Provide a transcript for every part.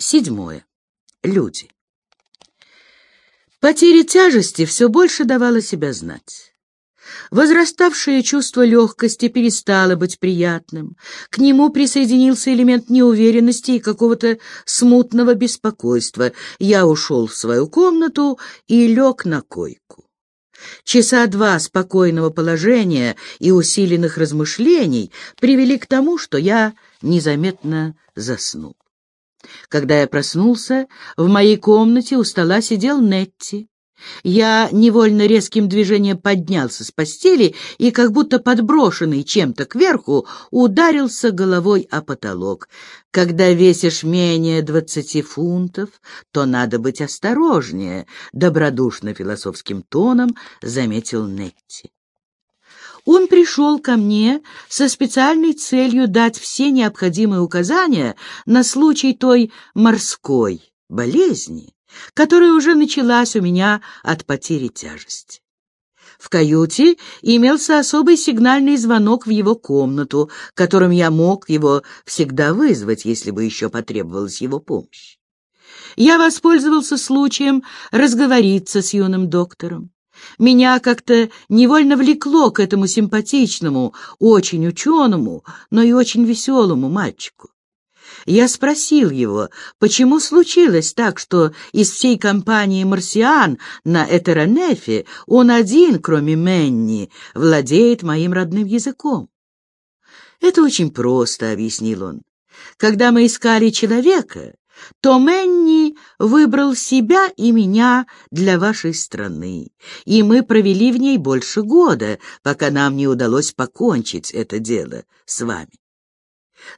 Седьмое. Люди. Потеря тяжести все больше давала себя знать. Возраставшее чувство легкости перестало быть приятным. К нему присоединился элемент неуверенности и какого-то смутного беспокойства. Я ушел в свою комнату и лег на койку. Часа два спокойного положения и усиленных размышлений привели к тому, что я незаметно заснул. Когда я проснулся, в моей комнате у стола сидел Нетти. Я невольно резким движением поднялся с постели и, как будто подброшенный чем-то кверху, ударился головой о потолок. Когда весишь менее двадцати фунтов, то надо быть осторожнее, — добродушно философским тоном заметил Нетти. Он пришел ко мне со специальной целью дать все необходимые указания на случай той морской болезни, которая уже началась у меня от потери тяжести. В каюте имелся особый сигнальный звонок в его комнату, которым я мог его всегда вызвать, если бы еще потребовалась его помощь. Я воспользовался случаем разговориться с юным доктором. Меня как-то невольно влекло к этому симпатичному, очень ученому, но и очень веселому мальчику. Я спросил его, почему случилось так, что из всей компании марсиан на Этеронефе он один, кроме Менни, владеет моим родным языком. «Это очень просто», — объяснил он. «Когда мы искали человека, то Мэнни выбрал себя и меня для вашей страны, и мы провели в ней больше года, пока нам не удалось покончить это дело с вами.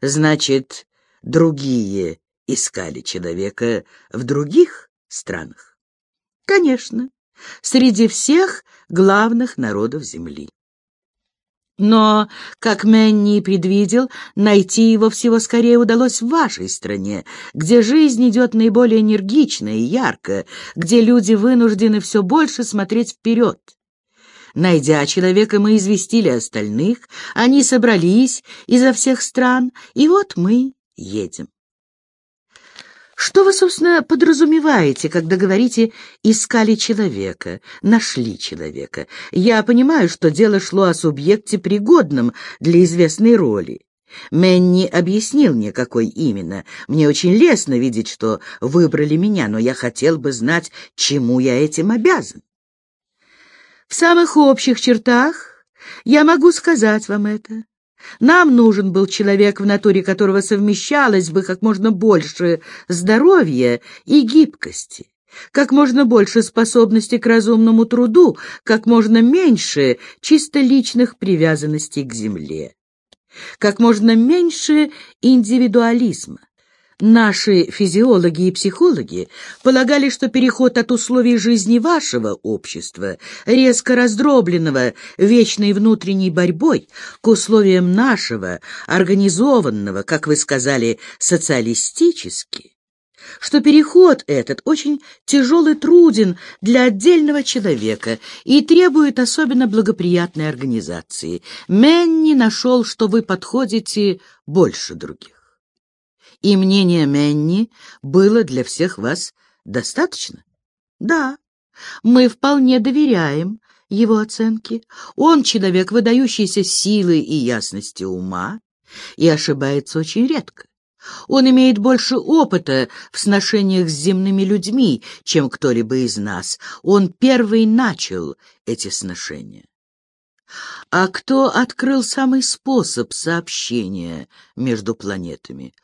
Значит, другие искали человека в других странах? Конечно, среди всех главных народов Земли. Но, как Мэнни предвидел, найти его всего скорее удалось в вашей стране, где жизнь идет наиболее энергично и ярко, где люди вынуждены все больше смотреть вперед. Найдя человека, мы известили остальных, они собрались изо всех стран, и вот мы едем. Что вы, собственно, подразумеваете, когда говорите «искали человека», «нашли человека»? Я понимаю, что дело шло о субъекте, пригодном для известной роли. Мэнни объяснил мне, какой именно. Мне очень лестно видеть, что выбрали меня, но я хотел бы знать, чему я этим обязан. В самых общих чертах я могу сказать вам это. Нам нужен был человек, в натуре которого совмещалось бы как можно больше здоровья и гибкости, как можно больше способности к разумному труду, как можно меньше чисто личных привязанностей к земле, как можно меньше индивидуализма. Наши физиологи и психологи полагали, что переход от условий жизни вашего общества, резко раздробленного вечной внутренней борьбой, к условиям нашего, организованного, как вы сказали, социалистически, что переход этот очень тяжелый труден для отдельного человека и требует особенно благоприятной организации. Менни нашел, что вы подходите больше других и мнение Менни было для всех вас достаточно? Да, мы вполне доверяем его оценке. Он человек, выдающийся силой и ясностью ума, и ошибается очень редко. Он имеет больше опыта в сношениях с земными людьми, чем кто-либо из нас. Он первый начал эти сношения. А кто открыл самый способ сообщения между планетами?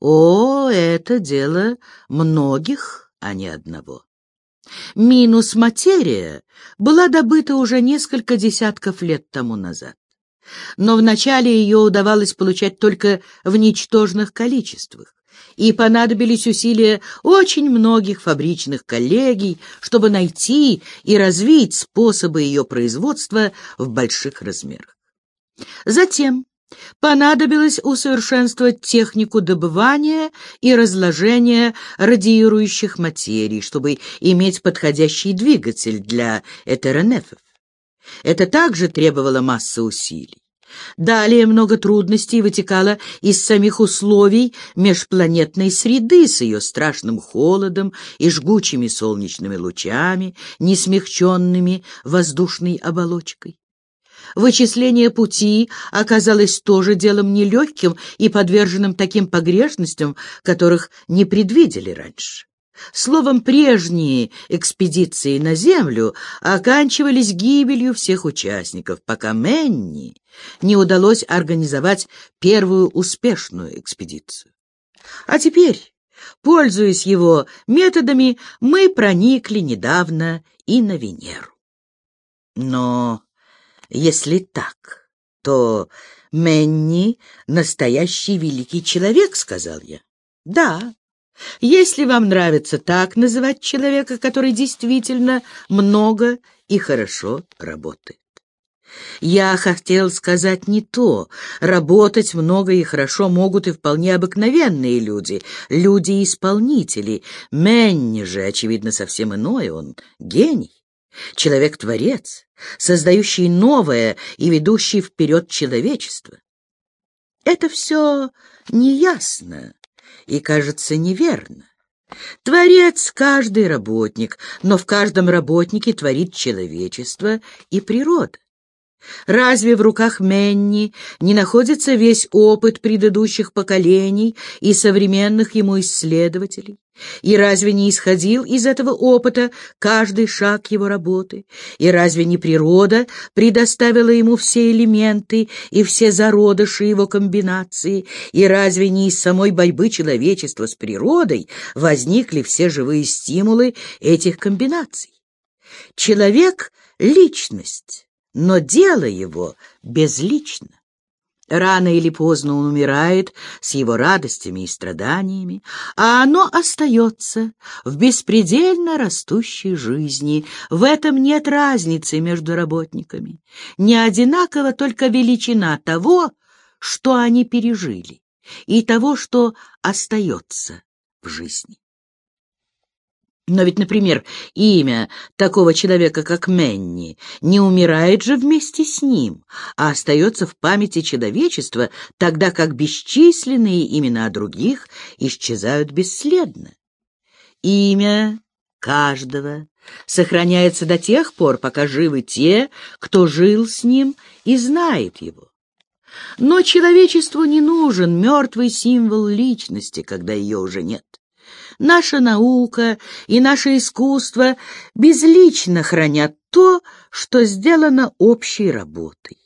О, это дело многих, а не одного. Минус материя была добыта уже несколько десятков лет тому назад. Но вначале ее удавалось получать только в ничтожных количествах и понадобились усилия очень многих фабричных коллегий, чтобы найти и развить способы ее производства в больших размерах. Затем понадобилось усовершенствовать технику добывания и разложения радиирующих материй, чтобы иметь подходящий двигатель для этеронефов. Это также требовало массы усилий. Далее много трудностей вытекало из самих условий межпланетной среды с ее страшным холодом и жгучими солнечными лучами, не смягченными воздушной оболочкой. Вычисление пути оказалось тоже делом нелегким и подверженным таким погрешностям, которых не предвидели раньше. Словом, прежние экспедиции на Землю оканчивались гибелью всех участников, пока Менни не удалось организовать первую успешную экспедицию. А теперь, пользуясь его методами, мы проникли недавно и на Венеру. Но если так, то Менни — настоящий великий человек, — сказал я. Да, если вам нравится так называть человека, который действительно много и хорошо работает. Я хотел сказать не то. Работать много и хорошо могут и вполне обыкновенные люди, люди-исполнители. Менни же, очевидно, совсем иное, он гений. Человек-творец, создающий новое и ведущий вперед человечество. Это все неясно и кажется неверно. Творец — каждый работник, но в каждом работнике творит человечество и природа. Разве в руках Менни не находится весь опыт предыдущих поколений и современных ему исследователей? И разве не исходил из этого опыта каждый шаг его работы? И разве не природа предоставила ему все элементы и все зародыши его комбинации? И разве не из самой борьбы человечества с природой возникли все живые стимулы этих комбинаций? Человек — личность но дело его безлично. Рано или поздно он умирает с его радостями и страданиями, а оно остается в беспредельно растущей жизни. В этом нет разницы между работниками. Не одинакова только величина того, что они пережили, и того, что остается в жизни. Но ведь, например, имя такого человека, как Менни, не умирает же вместе с ним, а остается в памяти человечества, тогда как бесчисленные имена других исчезают бесследно. Имя каждого сохраняется до тех пор, пока живы те, кто жил с ним и знает его. Но человечеству не нужен мертвый символ личности, когда ее уже нет. Наша наука и наше искусство безлично хранят то, что сделано общей работой.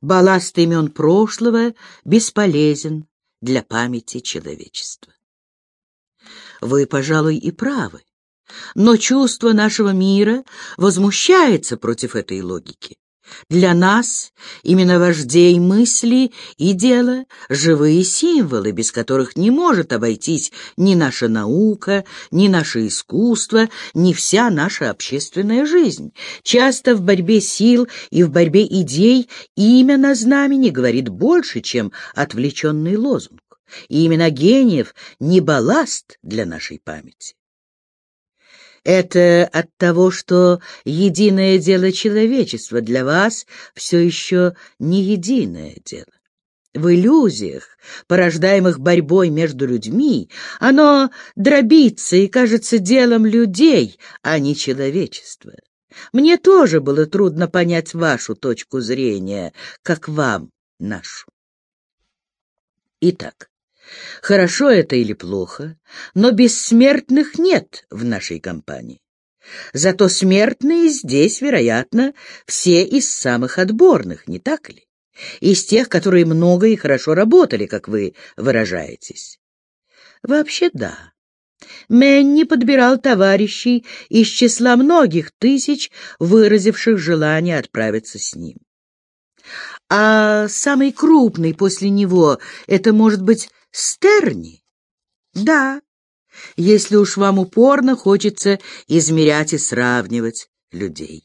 Балласт имен прошлого бесполезен для памяти человечества. Вы, пожалуй, и правы, но чувство нашего мира возмущается против этой логики. Для нас именно вождей мысли и дела — живые символы, без которых не может обойтись ни наша наука, ни наше искусство, ни вся наша общественная жизнь. Часто в борьбе сил и в борьбе идей имя на знамени говорит больше, чем отвлеченный лозунг. И имена гениев не балласт для нашей памяти. Это от того, что единое дело человечества для вас все еще не единое дело. В иллюзиях, порождаемых борьбой между людьми, оно дробится и кажется делом людей, а не человечества. Мне тоже было трудно понять вашу точку зрения, как вам нашу. Итак, Хорошо это или плохо, но бессмертных нет в нашей компании. Зато смертные здесь, вероятно, все из самых отборных, не так ли? Из тех, которые много и хорошо работали, как вы выражаетесь. Вообще да. Менни подбирал товарищей из числа многих тысяч, выразивших желание отправиться с ним. А самый крупный после него — это, может быть, Стерни? Да, если уж вам упорно хочется измерять и сравнивать людей.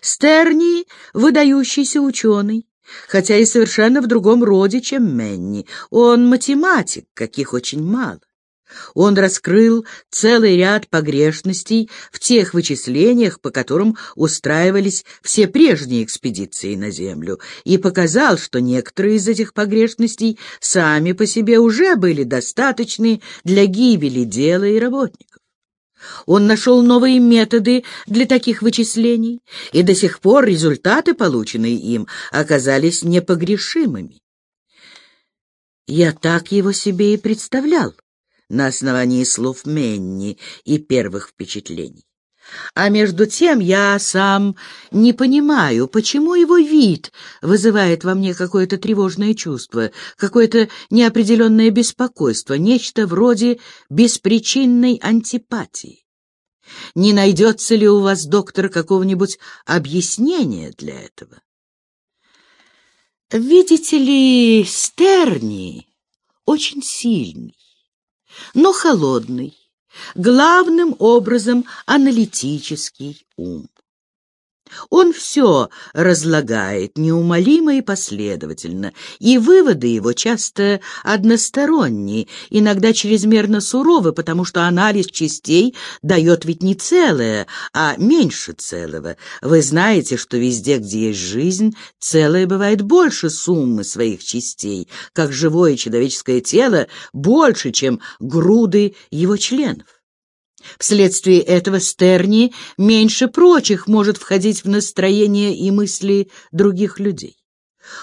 Стерни — выдающийся ученый, хотя и совершенно в другом роде, чем Менни. Он математик, каких очень мало. Он раскрыл целый ряд погрешностей в тех вычислениях, по которым устраивались все прежние экспедиции на Землю, и показал, что некоторые из этих погрешностей сами по себе уже были достаточны для гибели дела и работников. Он нашел новые методы для таких вычислений, и до сих пор результаты, полученные им, оказались непогрешимыми. Я так его себе и представлял на основании слов Менни и первых впечатлений. А между тем я сам не понимаю, почему его вид вызывает во мне какое-то тревожное чувство, какое-то неопределенное беспокойство, нечто вроде беспричинной антипатии. Не найдется ли у вас, доктор, какого-нибудь объяснения для этого? Видите ли, Стерни очень сильный но холодный, главным образом аналитический ум. Он все разлагает неумолимо и последовательно, и выводы его часто односторонние, иногда чрезмерно суровы, потому что анализ частей дает ведь не целое, а меньше целого. Вы знаете, что везде, где есть жизнь, целое бывает больше суммы своих частей, как живое человеческое тело больше, чем груды его членов. Вследствие этого Стерни меньше прочих может входить в настроение и мысли других людей.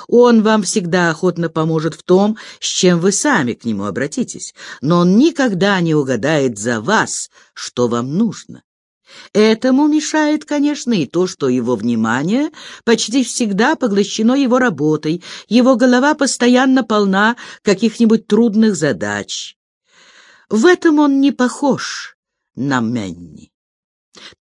Он вам всегда охотно поможет в том, с чем вы сами к нему обратитесь, но он никогда не угадает за вас, что вам нужно. Этому мешает, конечно, и то, что его внимание почти всегда поглощено его работой, его голова постоянно полна каких-нибудь трудных задач. В этом он не похож на Менни.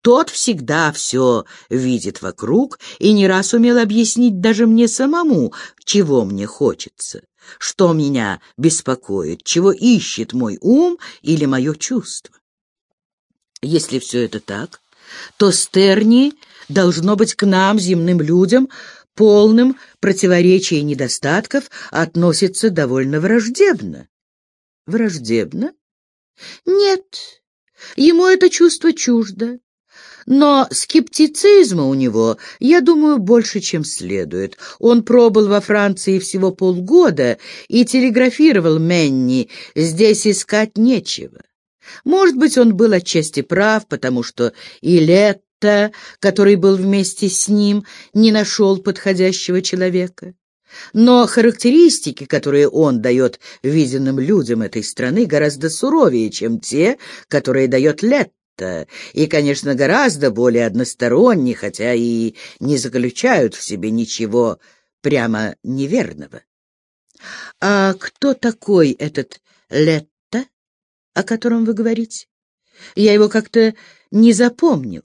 Тот всегда все видит вокруг и не раз умел объяснить даже мне самому, чего мне хочется, что меня беспокоит, чего ищет мой ум или мое чувство. Если все это так, то Стерни должно быть к нам, земным людям, полным противоречий и недостатков, относится довольно враждебно. Враждебно? Нет, Ему это чувство чуждо. Но скептицизма у него, я думаю, больше, чем следует. Он пробыл во Франции всего полгода и телеграфировал Менни, здесь искать нечего. Может быть, он был отчасти прав, потому что и Летта, который был вместе с ним, не нашел подходящего человека. Но характеристики, которые он дает виденным людям этой страны, гораздо суровее, чем те, которые дает Летта, и, конечно, гораздо более односторонние, хотя и не заключают в себе ничего прямо неверного. А кто такой этот Летта, о котором вы говорите? Я его как-то не запомнил.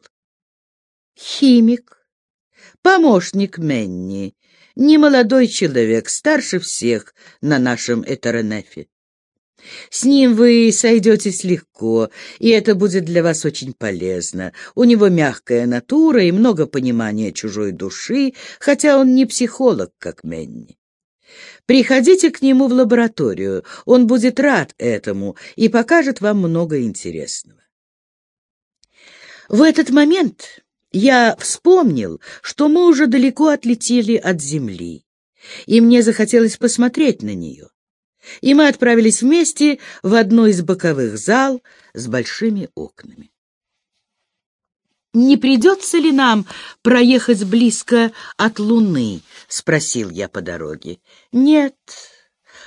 Химик, помощник Менни, немолодой человек, старше всех на нашем Этеренефе. С ним вы сойдетесь легко, и это будет для вас очень полезно. У него мягкая натура и много понимания чужой души, хотя он не психолог, как Менни. Приходите к нему в лабораторию, он будет рад этому и покажет вам много интересного. В этот момент я вспомнил, что мы уже далеко отлетели от земли, и мне захотелось посмотреть на нее. И мы отправились вместе в одну из боковых зал с большими окнами. «Не придется ли нам проехать близко от Луны?» — спросил я по дороге. «Нет,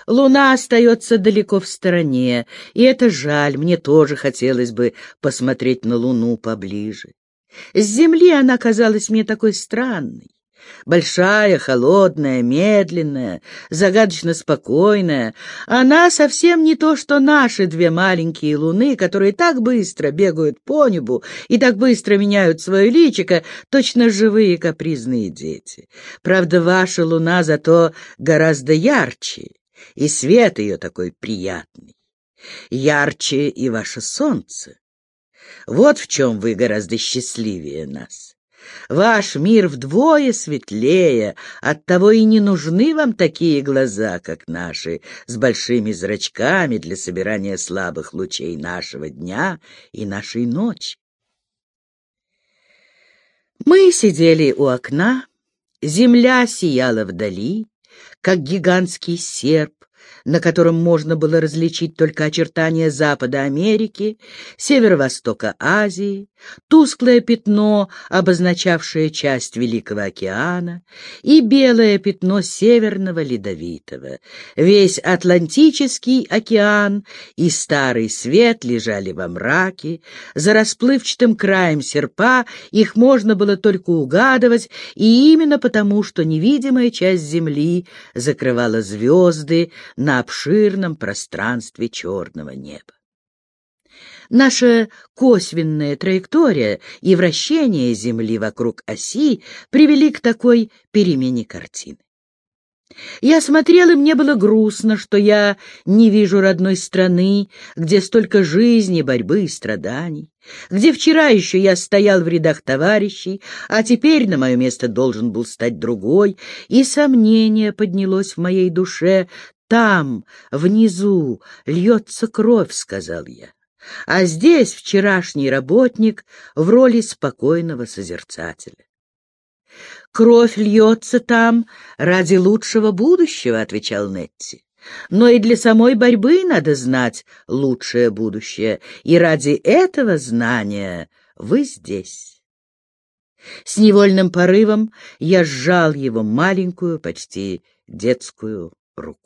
Луна остается далеко в стороне, и это жаль, мне тоже хотелось бы посмотреть на Луну поближе. С земли она казалась мне такой странной. Большая, холодная, медленная, загадочно спокойная. Она совсем не то, что наши две маленькие луны, которые так быстро бегают по небу и так быстро меняют свое личико, точно живые капризные дети. Правда, ваша луна зато гораздо ярче, и свет ее такой приятный. Ярче и ваше солнце. Вот в чем вы гораздо счастливее нас. Ваш мир вдвое светлее, оттого и не нужны вам такие глаза, как наши, с большими зрачками для собирания слабых лучей нашего дня и нашей ночи. Мы сидели у окна, земля сияла вдали, как гигантский серп, на котором можно было различить только очертания Запада Америки, северо-востока Азии, тусклое пятно, обозначавшее часть Великого океана, и белое пятно Северного Ледовитого. Весь Атлантический океан и Старый Свет лежали во мраке, за расплывчатым краем серпа их можно было только угадывать, и именно потому, что невидимая часть Земли закрывала звезды на обширном пространстве черного неба. Наша косвенная траектория и вращение Земли вокруг оси привели к такой перемене картины. Я смотрел, и мне было грустно, что я не вижу родной страны, где столько жизни, борьбы и страданий, где вчера еще я стоял в рядах товарищей, а теперь на мое место должен был стать другой, и сомнение поднялось в моей душе, там, внизу, льется кровь, — сказал я. А здесь вчерашний работник в роли спокойного созерцателя. «Кровь льется там ради лучшего будущего», — отвечал Нетти. «Но и для самой борьбы надо знать лучшее будущее, и ради этого знания вы здесь». С невольным порывом я сжал его маленькую, почти детскую руку.